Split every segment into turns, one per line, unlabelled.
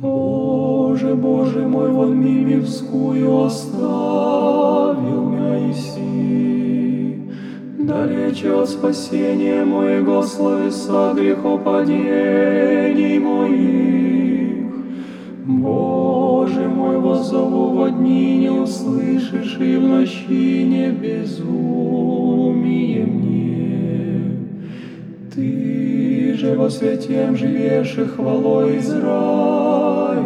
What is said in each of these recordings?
Боже, Боже мой, вон Мимевскую оставил Моисей. Далече от спасения моего словеса грехопадений моих. Боже мой, воззову во дни не услышишь, и в ночи не безумие во святем живешь и хвалой Израилева.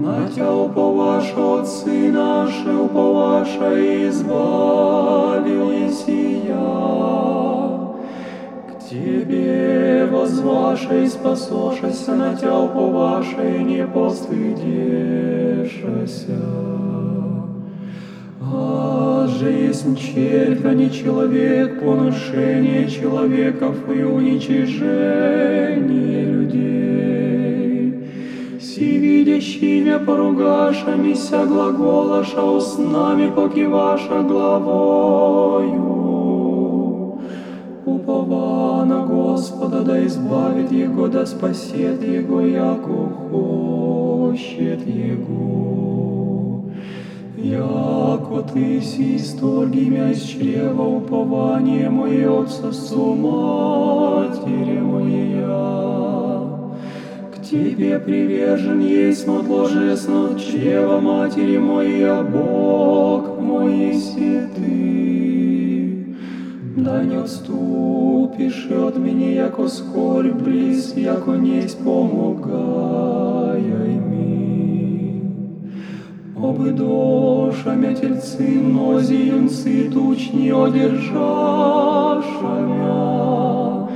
На Тя уповаша, Отцы наши, уповаша, избавил Есия. К Тебе возваша и спасошася, на Тя уповаша и не постыдешася. А есть червь, а не человек, поношение человеков и уничижение людей. Си видящий меня поругаша, мися глаголаша, устнами покиваша главою. Упова на Господа, да избавит Его, да спасет Его, яко хочет Его. Яко ты си исторги мя из чрева упование мое от сосу матери моя. К тебе привержен есть отложесно чрева матери моя, Бог мой си ты. Да не отступишь от меня, яко скорбь близ, яко несть помогая Обидоша мя тельцы мнози юнцы тучни одержаша мя.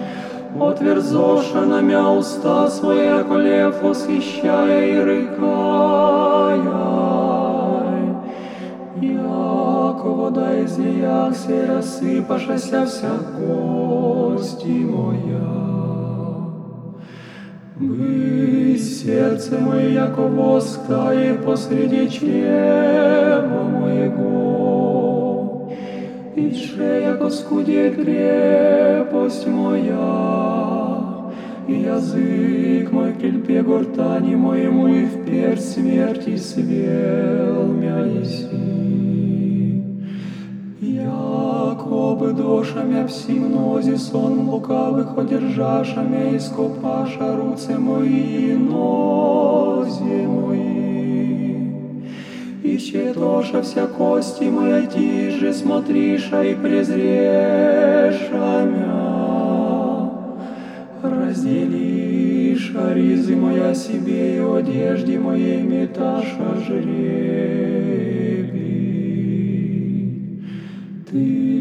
Отверзоша на мя уста своя, колев восхищая и рыкая. Яко вода из яхся, рассыпашася вся кости моя. Вы сердце мое, яко воска, и посреди чрева моего. И ше, яко скудеет крепость моя, и язык мой к кельпе гортани моему, и вперь смерти свел мя еси. Якобы дошамя всі мнозі сон лукавих одержашамя, і скопаша руце мої, нозі мої. И щетоша вся кости моя тиже, смотриша и презреша мя. Разделиша ризы моя себе и одежде моей меташа жребий. Ты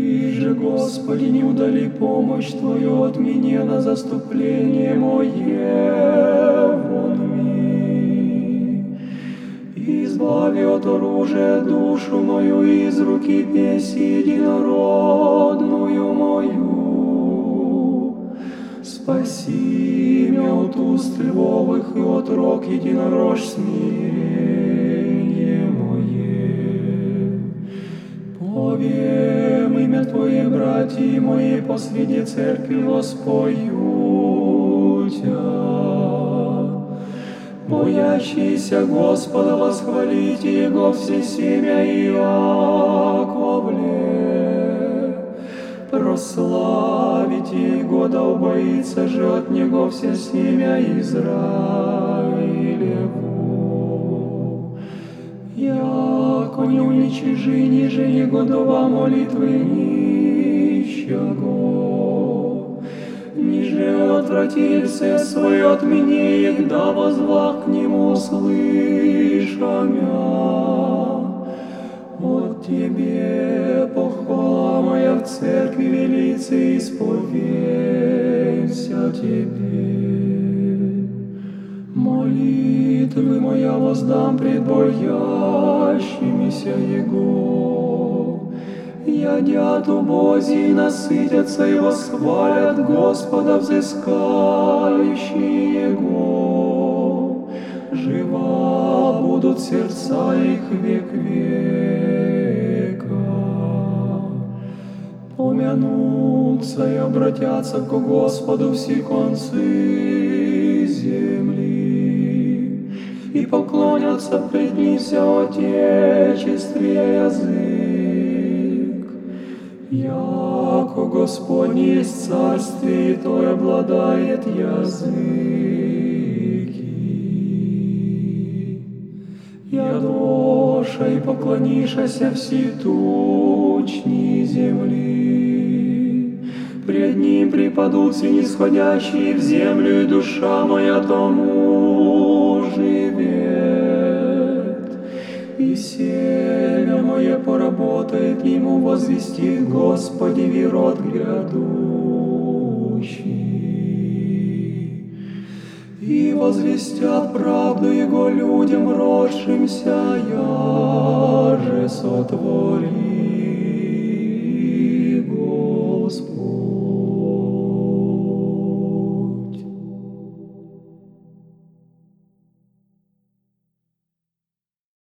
же, Господи, не удали помощь Твою от меня на заступление мое вон ми. Избави от оружия душу мою из руки песи единородную мою. Спаси меня от уст львовых и от рог единорож смирение мое. Повем имя Твое, братья мои, посреди церкви воспою Тя. Боящиеся Господа восхвалите Его все семя Иаковле. Прославите Его, да убоится же от Него все семя Израилеву. Яко не уничижи ниже Егодова молитвы нищего. Ниже отвратился свой от меня, егда возвах к нему слыша мя. От тебе похвала моя в церкви велицы, исповемся тебе. Молитвы моя воздам пред боящимися Его. Ядят убози и насытятся и восхвалят Господа, взыскающие Его. Жива будут сердца их век века. Помянутся и обратятся к Господу все концы земли. Смеется пред ним все отечестве язык. Яко Господь есть царствие, и то обладает языки. Ядоша и поклонишася все тучни земли. Пред ним припадут все нисходящие в землю, и душа моя тому Семя мое поработает ему, возвестит Господи вирот грядущий. И возвестят правду Его людям, родшимся, я же сотворил.